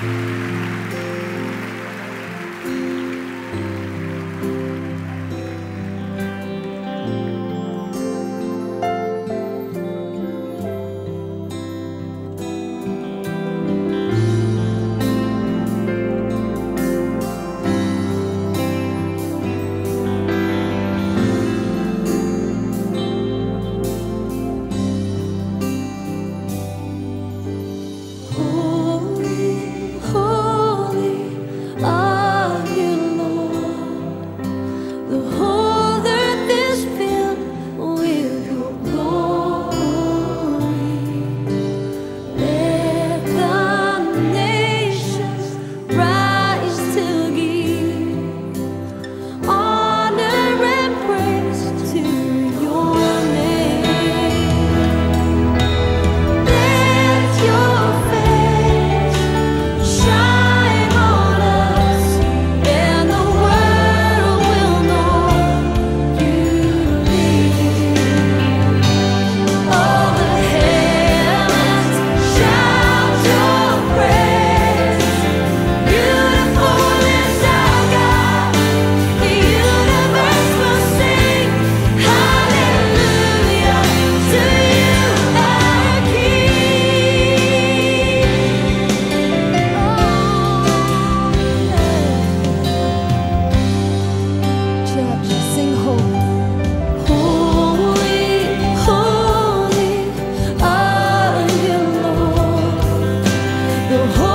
Bye. the whole